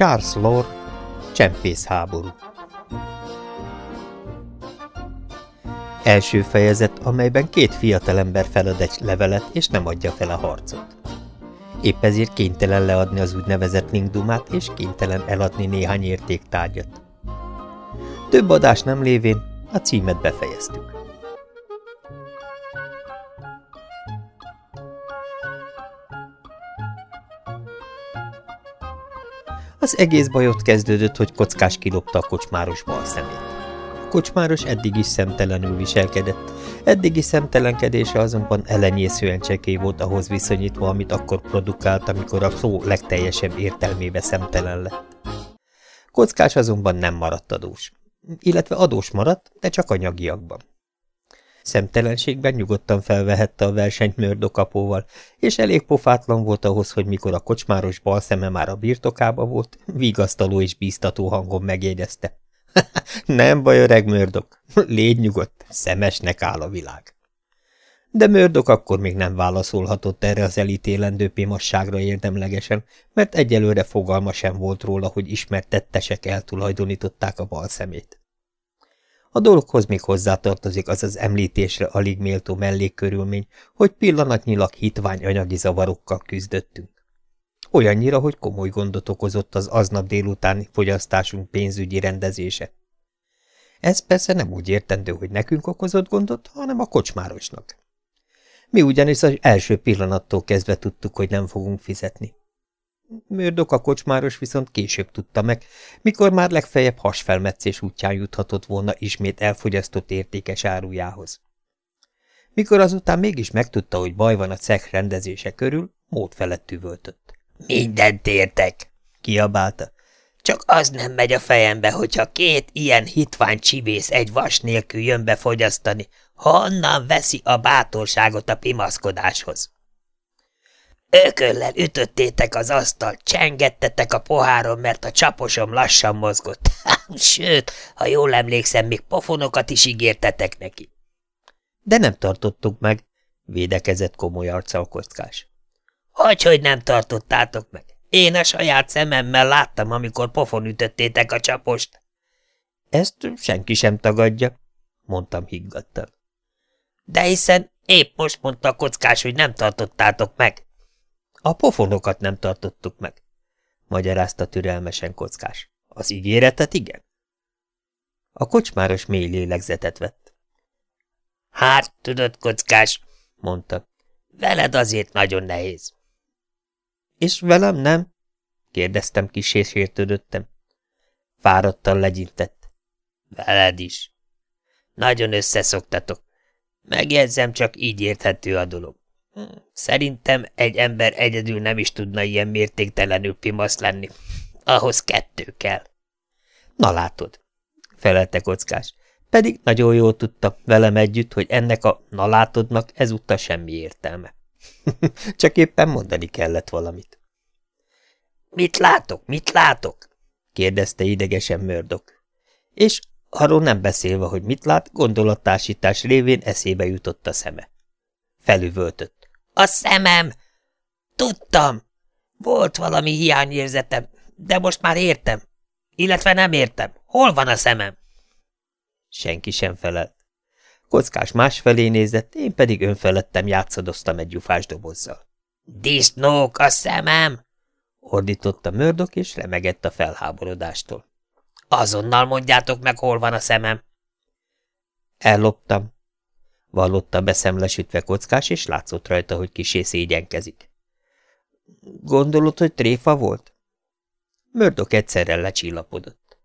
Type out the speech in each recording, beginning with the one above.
Charles Lore, Csempészháború Első fejezet, amelyben két fiatalember felad egy levelet, és nem adja fel a harcot. Épp ezért kénytelen leadni az úgynevezett linkdumát, és kénytelen eladni néhány értéktárgyat. Több adás nem lévén a címet befejeztük. Az egész bajot kezdődött, hogy kockás kilopta a kocsmáros bal szemét. A kocsmáros eddig is szemtelenül viselkedett, eddigi szemtelenkedése azonban elenyészően csekély volt ahhoz viszonyítva, amit akkor produkált, amikor a szó legteljesebb értelmébe szemtelen lett. Kockás azonban nem maradt adós. Illetve adós maradt, de csak anyagiakban. Szemtelenségben nyugodtan felvehette a versenyt mördokapóval, és elég pofátlan volt ahhoz, hogy mikor a kocsmáros bal szeme már a birtokába volt, vigasztaló és bíztató hangon megjegyezte. Nem baj, öreg mördok, légy nyugodt, szemesnek áll a világ. De mördok akkor még nem válaszolhatott erre az elítélendő pimasságra érdemlegesen, mert egyelőre fogalma sem volt róla, hogy ismert tettesek eltulajdonították a bal szemét. A dologhoz még hozzátartozik az az említésre alig méltó mellékkörülmény, hogy pillanatnyilag hitvány anyagi zavarokkal küzdöttünk. Olyannyira, hogy komoly gondot okozott az aznap délutáni fogyasztásunk pénzügyi rendezése. Ez persze nem úgy értendő, hogy nekünk okozott gondot, hanem a kocsmárosnak. Mi ugyanis az első pillanattól kezdve tudtuk, hogy nem fogunk fizetni. Mördok a kocsmáros viszont később tudta meg, mikor már legfeljebb hasfelmetszés útján juthatott volna ismét elfogyasztott értékes árujához. Mikor azután mégis megtudta, hogy baj van a cech rendezése körül, mód felett üvöltött. – Mindent értek! – kiabálta. – Csak az nem megy a fejembe, hogyha két ilyen hitvány csibész egy vas nélkül jön befogyasztani, honnan veszi a bátorságot a pimaszkodáshoz. Ököllel ütöttétek az asztalt, csengettetek a poháron, mert a csaposom lassan mozgott. Sőt, ha jól emlékszem, még pofonokat is ígértetek neki. De nem tartottuk meg, védekezett komoly arccal kockás. Hogy, hogy nem tartottátok meg? Én a saját szememmel láttam, amikor pofon ütöttétek a csapost. Ezt senki sem tagadja, mondtam higgadtan. De hiszen épp most mondta a kockás, hogy nem tartottátok meg. A pofonokat nem tartottuk meg, magyarázta türelmesen kockás. Az ígéretet igen? A kocsmáros mély lélegzetet vett. Hát, tudod, kockás, mondta, veled azért nagyon nehéz. És velem nem? kérdeztem kis és értődöttem. Fáradtan legyintett. Veled is. Nagyon összeszoktatok. Megjegyzem, csak így érthető a dolog. Szerintem egy ember egyedül nem is tudna ilyen mértéktelenül pimasz lenni. Ahhoz kettő kell. Na látod, felelte kockás, pedig nagyon jól tudta velem együtt, hogy ennek a na látodnak ezúttal semmi értelme. Csak éppen mondani kellett valamit. Mit látok, mit látok? kérdezte idegesen mördok. És arról nem beszélve, hogy mit lát, gondolattársítás révén eszébe jutott a szeme. Felüvöltött. A szemem! Tudtam! Volt valami hiányérzetem, de most már értem. Illetve nem értem. Hol van a szemem? Senki sem felelt. Kockás másfelé nézett, én pedig önfelettem játszadoztam egy gyufás dobozzal. Disznók a szemem! ordította mördok, és remegett a felháborodástól. Azonnal mondjátok meg, hol van a szemem. Elloptam, vallotta beszemlesütve kockás, és látszott rajta, hogy kisé szégyenkezik. Gondolod, hogy tréfa volt? Mördok egyszerre lecsillapodott.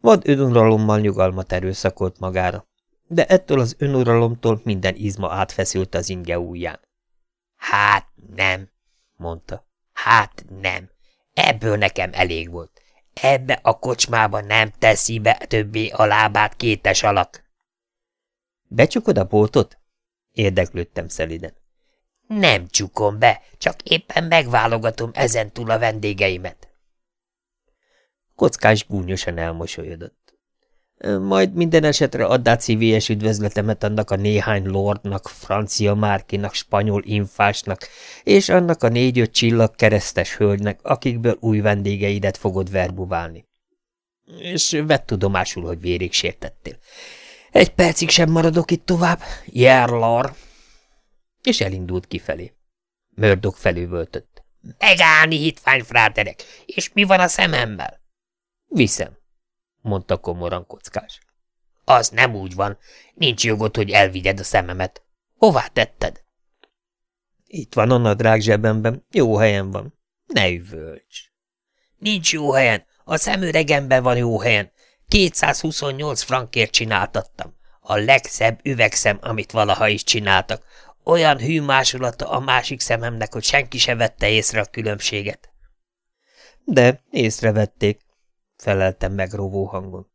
Vad önuralommal nyugalmat erőszakolt magára, de ettől az önuralomtól minden izma átfeszült az inge ujján. Hát nem, mondta. Hát nem. Ebből nekem elég volt. Ebbe a kocsmába nem teszi be többé a lábát kétes alak. Becsukod a boltot? Érdeklődtem szeliden. Nem csukom be, csak éppen megválogatom ezentúl a vendégeimet. Kockás gúnyosan elmosolyodott. Majd minden esetre add át szívélyes üdvözletemet annak a néhány lordnak, francia márkinak, spanyol infásnak, és annak a négy-öt csillag keresztes hölgynek, akikből új vendégeidet fogod verbuválni. És vett tudomásul, hogy vérig sértettél. Egy percig sem maradok itt tovább. Járlar! És elindult kifelé. Mördok felüvöltött. Megállni, hitvány fráterek! És mi van a szememmel? Viszem mondta komoran kockás. Az nem úgy van. Nincs jogod, hogy elvigyed a szememet. Hová tetted? Itt van a nadrág zsebemben. Jó helyen van. Ne üvölts. Nincs jó helyen. A szemüregemben van jó helyen. 228 frankért csináltattam. A legszebb üvegszem, amit valaha is csináltak. Olyan hű másolata a másik szememnek, hogy senki se vette észre a különbséget. De észrevették, feleltem megróvó hangon.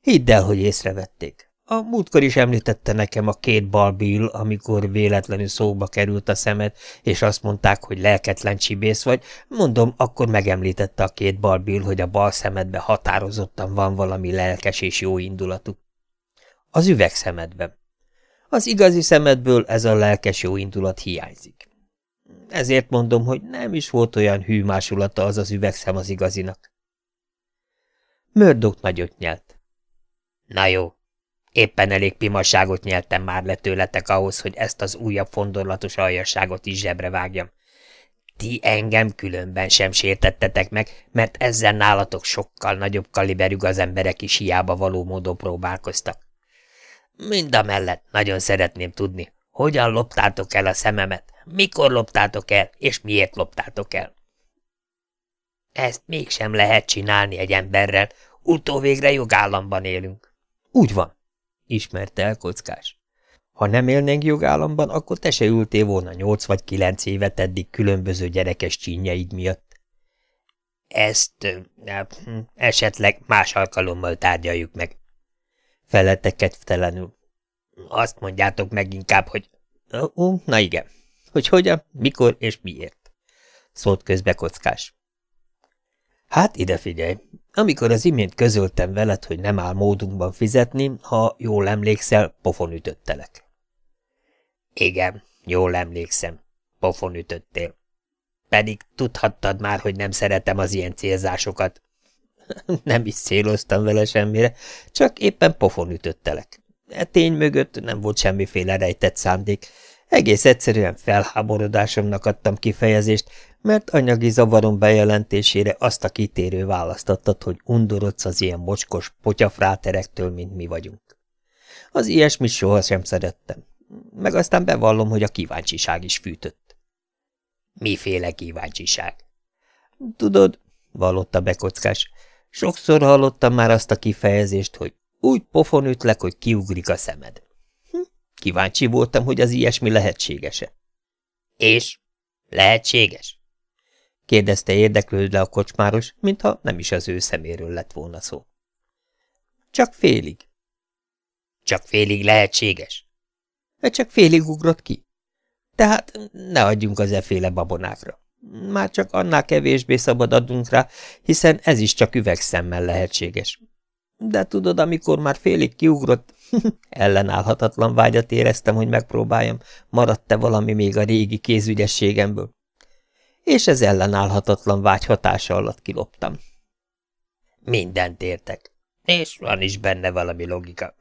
Hidd el, hogy észrevették. A múltkor is említette nekem a két balbül, amikor véletlenül szóba került a szemed, és azt mondták, hogy lelketlen csibész vagy. Mondom, akkor megemlítette a két balbül, hogy a bal szemedbe határozottan van valami lelkes és jó indulatú. Az üvegszemedben. Az igazi szemedből ez a lelkes jó indulat hiányzik. Ezért mondom, hogy nem is volt olyan hű másolata az az üvegszem az igazinak. Mördok nagyot nyelt. Na jó, éppen elég pimasságot nyeltem már le tőletek ahhoz, hogy ezt az újabb fondorlatos aljasságot is zsebre vágjam. Ti engem különben sem sértettetek meg, mert ezzel nálatok sokkal nagyobb kaliberű az emberek is hiába való módon próbálkoztak. Mind a mellett nagyon szeretném tudni, hogyan loptátok el a szememet, mikor loptátok el, és miért loptátok el. Ezt mégsem lehet csinálni egy emberrel, utóvégre jogállamban élünk. Úgy van, ismerte el kockás. Ha nem élnénk jogállamban, akkor te se ültél volna nyolc vagy kilenc évet eddig különböző gyerekes csínyeid miatt. Ezt esetleg más alkalommal tárgyaljuk meg. Felette kedvtelenül. Azt mondjátok meg inkább, hogy... Ó, na igen, hogy hogyan, mikor és miért. Szólt közbe kockás. Hát ide figyelj, amikor az imént közöltem veled, hogy nem áll módunkban fizetni, ha jól emlékszel, pofon ütöttelek. Igen, jól emlékszem, pofon ütöttél. Pedig tudhattad már, hogy nem szeretem az ilyen célzásokat. nem is céloztam vele semmire, csak éppen pofon ütöttelek. E tény mögött nem volt semmiféle rejtett szándék, egész egyszerűen felháborodásomnak adtam kifejezést, mert anyagi zavarom bejelentésére azt a kitérő választottad, hogy undorodsz az ilyen mocskos potyafráterektől, mint mi vagyunk. Az ilyesmit sohasem szerettem, meg aztán bevallom, hogy a kíváncsiság is fűtött. Miféle kíváncsiság? Tudod, vallotta bekockás, sokszor hallottam már azt a kifejezést, hogy úgy pofon ütlek, hogy kiugrik a szemed. Hm, kíváncsi voltam, hogy az ilyesmi lehetséges-e. És? Lehetséges? Kérdezte érdeklődve a kocsmáros, mintha nem is az ő szeméről lett volna szó. Csak félig. Csak félig lehetséges? E csak félig ugrott ki. Tehát ne adjunk az eféle babonákra. Már csak annál kevésbé szabad adunk rá, hiszen ez is csak üvegszemmel lehetséges. De tudod, amikor már félig kiugrott, ellenállhatatlan vágyat éreztem, hogy megpróbáljam, maradt-e valami még a régi kézügyességemből és ez ellenállhatatlan vágy hatása alatt kiloptam. Mindent értek, és van is benne valami logika.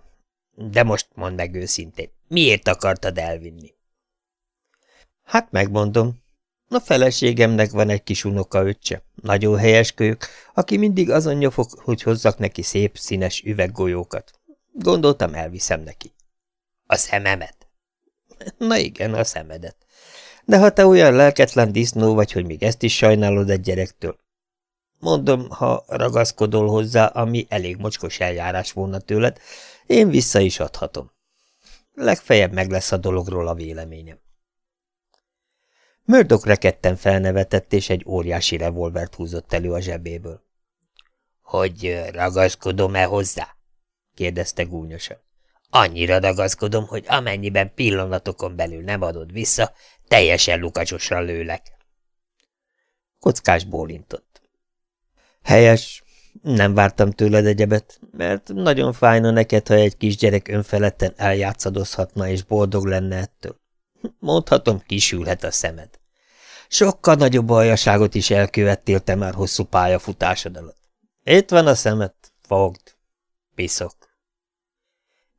De most mondd meg őszintén, miért akartad elvinni? Hát megmondom. A feleségemnek van egy kis unokaöccse, nagyon helyes kölyök, aki mindig azon nyofog, hogy hozzak neki szép, színes üveggolyókat. Gondoltam, elviszem neki. A szememet? Na igen, a szemedet. De ha te olyan lelketlen disznó vagy, hogy még ezt is sajnálod egy gyerektől. Mondom, ha ragaszkodol hozzá, ami elég mocskos eljárás volna tőled, én vissza is adhatom. Legfeljebb meg lesz a dologról a véleményem. Mördok rekedten felnevetett, és egy óriási revolvert húzott elő a zsebéből. – Hogy ragaszkodom-e hozzá? – kérdezte gúnyosan. – Annyira ragaszkodom, hogy amennyiben pillanatokon belül nem adod vissza, Teljesen lukacsosra lőlek. Kockás bólintott. Helyes, Nem vártam tőled egyebet, mert nagyon fájna neked, ha egy kisgyerek önfeledten eljátszadozhatna és boldog lenne ettől. Mondhatom, kisülhet a szemed. Sokkal nagyobb aljaságot is elkövettél te már hosszú pályafutásod alatt. Itt van a szemet, fogd. Piszok.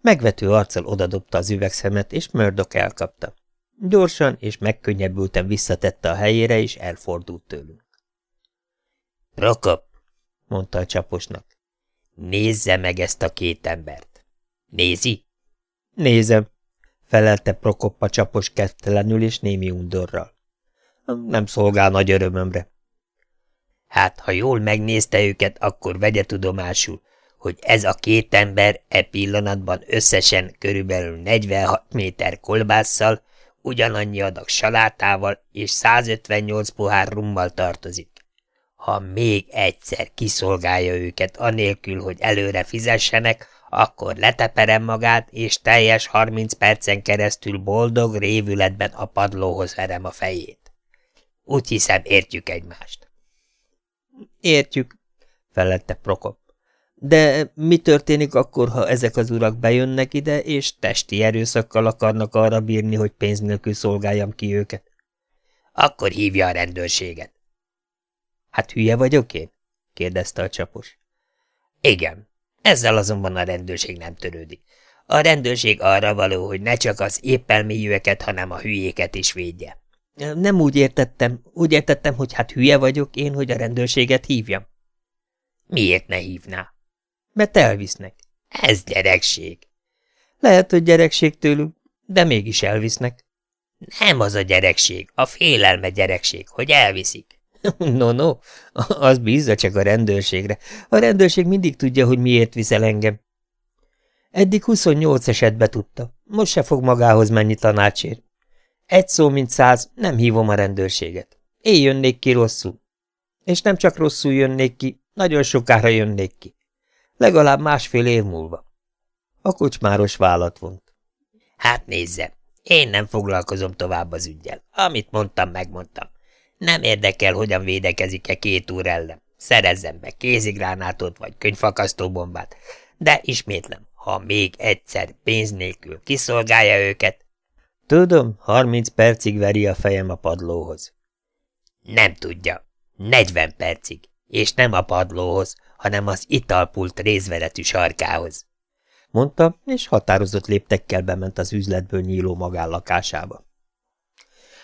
Megvető arccal odadobta az üvegszemet, és Murdoch elkapta. Gyorsan és megkönnyebbülten visszatette a helyére, és elfordult tőlünk. Prokop, mondta a csaposnak, nézze meg ezt a két embert. Nézi? Nézem, felelte Prokop a csapos kettelenül és némi undorral. Nem szolgál nagy örömömre. Hát, ha jól megnézte őket, akkor vegye tudomásul, hogy ez a két ember e pillanatban összesen körülbelül 46 méter kolbásszal, ugyanannyi adag salátával és 158 pohár rummal tartozik. Ha még egyszer kiszolgálja őket anélkül, hogy előre fizessenek, akkor leteperem magát, és teljes 30 percen keresztül boldog révületben a padlóhoz verem a fejét. Úgy hiszem, értjük egymást. Értjük, felette Prokop. De mi történik akkor, ha ezek az urak bejönnek ide, és testi erőszakkal akarnak arra bírni, hogy pénz nélkül szolgáljam ki őket? Akkor hívja a rendőrséget. Hát hülye vagyok én? kérdezte a csapos. Igen, ezzel azonban a rendőrség nem törődik. A rendőrség arra való, hogy ne csak az éppelmélyűeket, hanem a hülyéket is védje. Nem úgy értettem. Úgy értettem, hogy hát hülye vagyok én, hogy a rendőrséget hívjam. Miért ne hívná? Mert elvisznek. Ez gyerekség. Lehet, hogy gyerekség tőlük, de mégis elvisznek. Nem az a gyerekség, a félelme gyerekség, hogy elviszik. No, no, az bízza csak a rendőrségre. A rendőrség mindig tudja, hogy miért viszel engem. Eddig 28 esetbe tudta. Most se fog magához menni tanácsért. Egy szó, mint száz, nem hívom a rendőrséget. Én jönnék ki rosszul. És nem csak rosszul jönnék ki, nagyon sokára jönnék ki. Legalább másfél év múlva. A kocsmáros vállat vont. Hát nézze, én nem foglalkozom tovább az ügyel. Amit mondtam, megmondtam. Nem érdekel, hogyan védekezik-e két úr ellen. Szerezzen be kézigránátot vagy könyvfakasztóbombát. De ismétlem, ha még egyszer pénz nélkül kiszolgálja őket, Tudom, harminc percig veri a fejem a padlóhoz. Nem tudja. Negyven percig. És nem a padlóhoz, hanem az italpult rézveretű sarkához. Mondta, és határozott léptekkel bement az üzletből nyíló magánlakásába.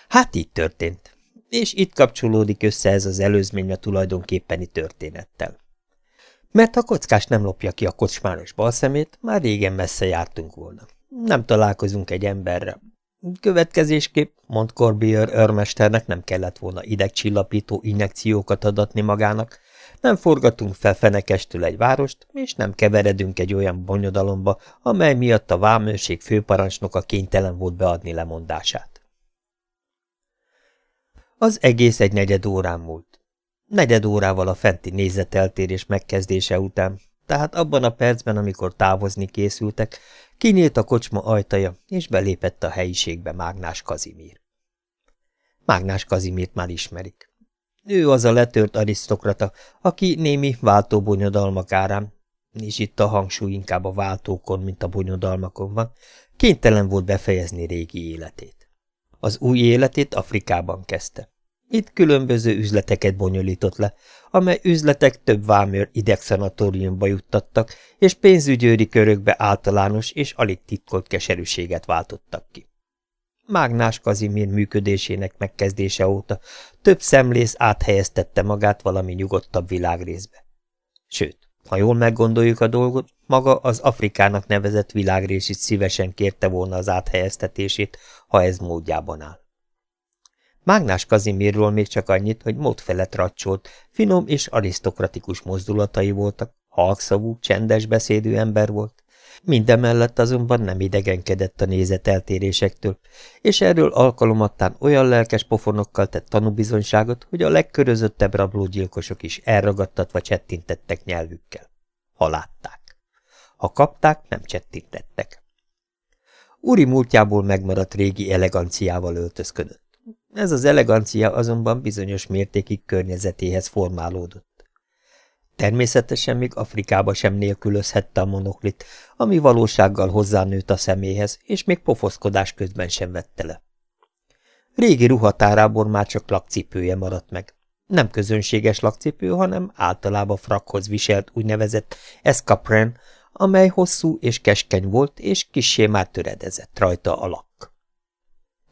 Hát így történt. És itt kapcsolódik össze ez az előzmény a tulajdonképpeni történettel. Mert ha kockás nem lopja ki a kocsmáros balszemét, már régen messze jártunk volna. Nem találkozunk egy emberre, Következésképp, mond Corbier örmesternek nem kellett volna idegcsillapító injekciókat adatni magának, nem forgatunk fel fenekestől egy várost, és nem keveredünk egy olyan bonyodalomba, amely miatt a vámőrség főparancsnoka kénytelen volt beadni lemondását. Az egész egy negyed órán múlt. Negyed órával a fenti nézeteltérés megkezdése után, tehát abban a percben, amikor távozni készültek, Kinyílt a kocsma ajtaja, és belépett a helyiségbe Mágnás Kazimír. Mágnás Kazimírt már ismerik. Ő az a letört arisztokrata, aki némi váltóbonyodalmak árán, és itt a hangsúly inkább a váltókon, mint a bonyodalmakon van, kénytelen volt befejezni régi életét. Az új életét Afrikában kezdte. Itt különböző üzleteket bonyolított le, amely üzletek több vámőr idegszanatóriumba juttattak, és pénzügyőri körökbe általános és alig titkolt keserűséget váltottak ki. Mágnás Kazimír működésének megkezdése óta több szemlész áthelyeztette magát valami nyugodtabb világrészbe. Sőt, ha jól meggondoljuk a dolgot, maga az Afrikának nevezett világrés is szívesen kérte volna az áthelyeztetését, ha ez módjában áll. Mágnás Kazimirról még csak annyit, hogy mód felett racsolt, finom és arisztokratikus mozdulatai voltak, halkszavú, csendes beszédű ember volt. Mindemellett azonban nem idegenkedett a nézeteltérésektől, és erről alkalomattán olyan lelkes pofonokkal tett tanúbizonyságot, hogy a legkörözöttebb rablógyilkosok is elragadtatva csettintettek nyelvükkel. Ha látták. Ha kapták, nem csettintettek. Uri múltjából megmaradt régi eleganciával öltözködött. Ez az elegancia azonban bizonyos mértékig környezetéhez formálódott. Természetesen még Afrikába sem nélkülözhette a monoklit, ami valósággal hozzánőtt a szeméhez, és még pofoszkodás közben sem vette le. Régi ruhatárából már csak lakcipője maradt meg. Nem közönséges lakcipő, hanem általában frakhoz viselt úgynevezett escapren, amely hosszú és keskeny volt, és kissé már töredezett rajta a lak.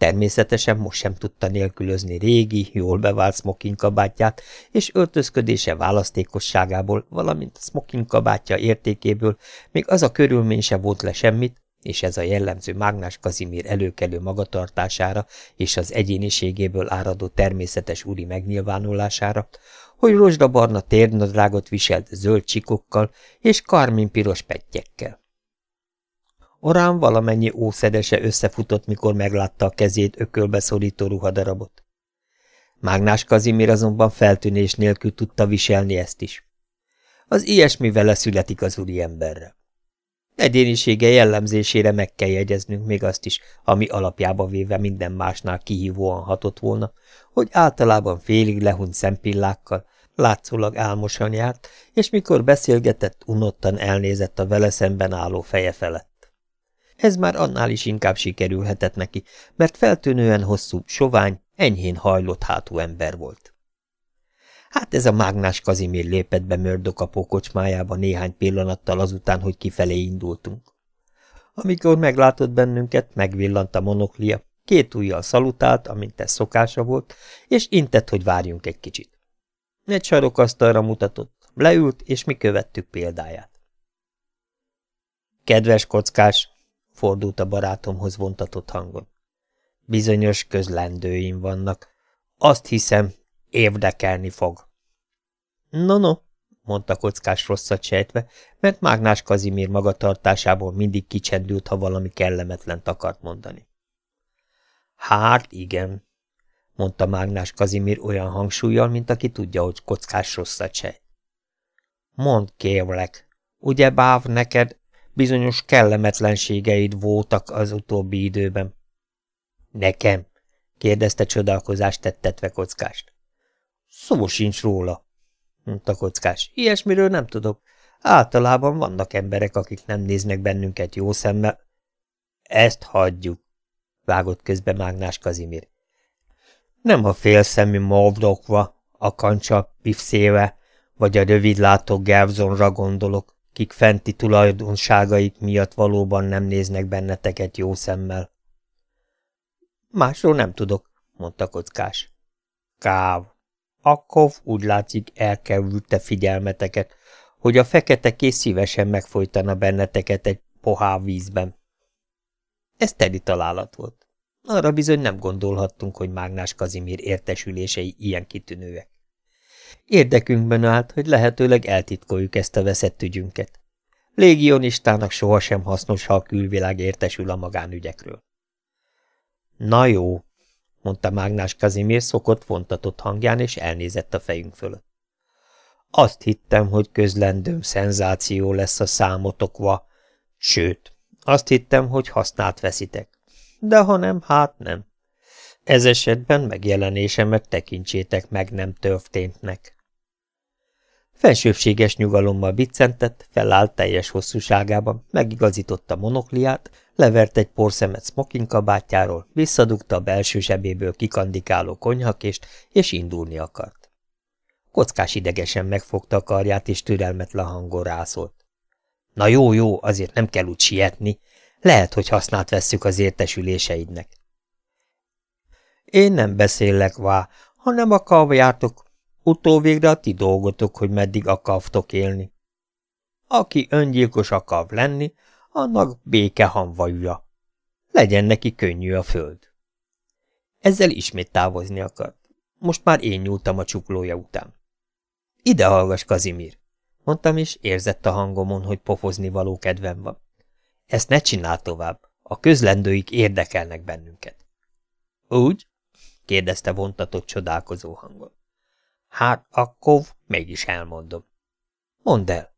Természetesen most sem tudta nélkülözni régi, jól bevált smoking kabátját, és öltözködése választékosságából, valamint a smoking kabátja értékéből még az a körülmény se volt le semmit, és ez a jellemző Mágnás Kazimír előkelő magatartására és az egyéniségéből áradó természetes úri megnyilvánulására, hogy rozsdabarna térnadrágot viselt zöld csikokkal és karmin-piros pettyekkel. Orán valamennyi ószedese összefutott, mikor meglátta a kezét ökölbe szorító ruhadarabot. Mágnás Kazimír azonban feltűnés nélkül tudta viselni ezt is. Az ilyesmi vele születik az úri emberre. Egyénisége jellemzésére meg kell jegyeznünk még azt is, ami alapjába véve minden másnál kihívóan hatott volna, hogy általában félig lehunyt szempillákkal, látszólag álmosan járt, és mikor beszélgetett, unottan elnézett a vele szemben álló feje felett. Ez már annál is inkább sikerülhetett neki, mert feltűnően hosszú, sovány, enyhén hajlott hátú ember volt. Hát ez a mágnás Kazimír lépett be mördokapó kocsmájába néhány pillanattal azután, hogy kifelé indultunk. Amikor meglátott bennünket, megvillant a monoklia, két ujjal szalutált, amint ez szokása volt, és intett, hogy várjunk egy kicsit. Egy sarokasztalra mutatott, leült, és mi követtük példáját. Kedves kockás, fordult a barátomhoz vontatott hangon. Bizonyos közlendőim vannak. Azt hiszem, Érdekelni fog. No, no, mondta kockás rosszat sejtve, mert Mágnás Kazimír magatartásából mindig kicsendült, ha valami kellemetlen akart mondani. Hát igen, mondta Mágnás Kazimír olyan hangsúlyjal, mint aki tudja, hogy kockás rosszat sejt. Mondd kérlek, ugye báv neked bizonyos kellemetlenségeid voltak az utóbbi időben? Nekem? kérdezte csodálkozást tettetve kockást. Szó sincs róla, mondta kockás. Ilyesmiről nem tudok. Általában vannak emberek, akik nem néznek bennünket jó szemmel. Ezt hagyjuk, vágott közbe Mágnás Kazimir. Nem a félszemű mavdokva, a kancsa pifszéve, vagy a rövidlátó Gavzonra gondolok, kik fenti tulajdonságaik miatt valóban nem néznek benneteket jó szemmel. Másról nem tudok, mondta kockás. Káv, akkor úgy látszik elkerülte figyelmeteket, hogy a fekete kész szívesen megfojtana benneteket egy pohá vízben. Ez teli találat volt. Arra bizony nem gondolhattunk, hogy Mágnás Kazimír értesülései ilyen kitűnőek. Érdekünkben állt, hogy lehetőleg eltitkoljuk ezt a veszett ügyünket. Légionistának sohasem hasznos, ha a külvilág értesül a magánügyekről. Na jó, mondta Mágnás Kazimír szokott vontatott hangján, és elnézett a fejünk fölött. Azt hittem, hogy közlendőm szenzáció lesz a számotokva, sőt, azt hittem, hogy hasznát veszitek. De ha nem, hát nem. Ez esetben megjelenésemet tekintsétek meg nem történtnek. Fensőbséges nyugalommal biccentett, felállt teljes hosszúságában, megigazította monokliát, levert egy porszemet smoking kabátjáról, visszadugta a belső zsebéből kikandikáló konyhakést, és indulni akart. Kockás idegesen megfogta a karját, és türelmetlen hangon rászólt. Na jó, jó, azért nem kell úgy sietni. Lehet, hogy hasznát vesszük az értesüléseidnek. Én nem beszélek vá, hanem a kavjártok. Utóvégre a ti dolgotok, hogy meddig akartok élni. Aki öngyilkos akar lenni, annak béke hanvajúja. Legyen neki könnyű a föld. Ezzel ismét távozni akart. Most már én nyúltam a csuklója után. Ide hallgass, Kazimír, mondtam, és érzett a hangomon, hogy pofozni való kedvem van. Ezt ne csinál tovább, a közlendőik érdekelnek bennünket. Úgy? Kérdezte vontatott csodálkozó hangon. Hát akkor mégis elmondom. Mondd el.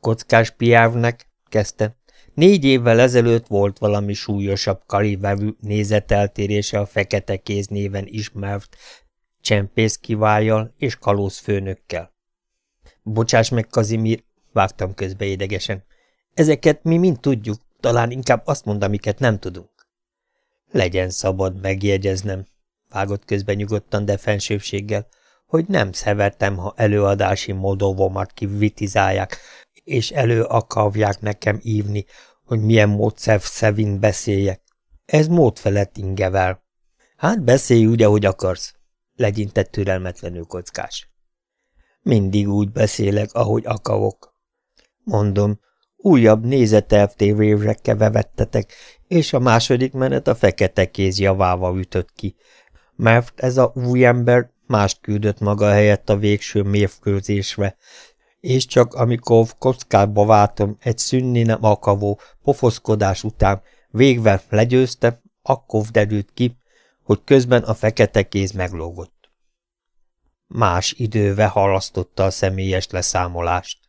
Kockás piávnek kezdte. Négy évvel ezelőtt volt valami súlyosabb kalivevű nézeteltérése a fekete kéz néven ismert csempész kiváljal és kalózfőnökkel. Bocsáss meg, Kazimír, vágtam közbe idegesen. Ezeket mi mind tudjuk, talán inkább azt mond, amiket nem tudunk. Legyen szabad megjegyeznem, vágott közbe nyugodtan, de hogy nem szevertem, ha előadási modovomat kivitizálják, és elő akarják nekem ívni, hogy milyen módszer szevin beszéljek. Ez mód felett ingevel. Hát beszélj úgy, ahogy akarsz, legyintett türelmetlenül kockás. Mindig úgy beszélek, ahogy akarok. Mondom, újabb nézetelvtévére kevevettetek, és a második menet a fekete kéz javával ütött ki, mert ez a új ember mást küldött maga helyett a végső mérkőzésre, és csak amikor kockába váltom egy szünni nem akavó pofoszkodás után végvel legyőzte, akkor derült ki, hogy közben a fekete kéz meglógott. Más időve halasztotta a személyes leszámolást.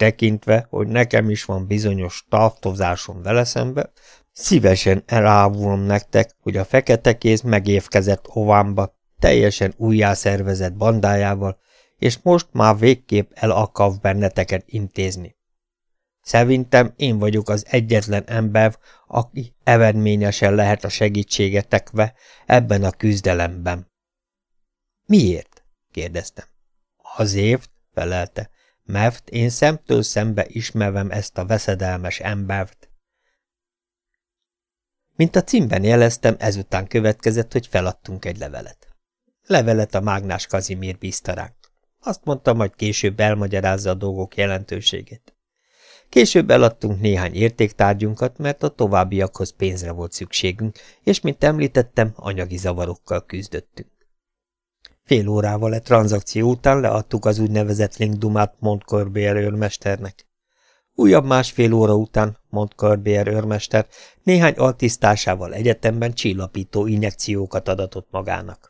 Tekintve, hogy nekem is van bizonyos tartozásom vele szembe, szívesen elávulom nektek, hogy a fekete kéz megévkezett Ovámba, teljesen újjászervezett bandájával, és most már végképp el akar benneteket intézni. Szerintem én vagyok az egyetlen ember, aki eredményesen lehet a segítségetekve ebben a küzdelemben. Miért? kérdeztem. Azért, felelte, mert én szemtől szembe ismerem ezt a veszedelmes embert. Mint a címben jeleztem, ezután következett, hogy feladtunk egy levelet. Levelet a mágnás Kazimír bízta ránk. Azt mondtam, hogy később elmagyarázza a dolgok jelentőségét. Később eladtunk néhány értéktárgyunkat, mert a továbbiakhoz pénzre volt szükségünk, és, mint említettem, anyagi zavarokkal küzdöttünk. Fél órával egy tranzakció után leadtuk az úgynevezett Linkdumát Montcorbier őrmesternek. Újabb másfél óra után Montcorbier őrmester néhány altisztásával egyetemben csillapító injekciókat adatott magának.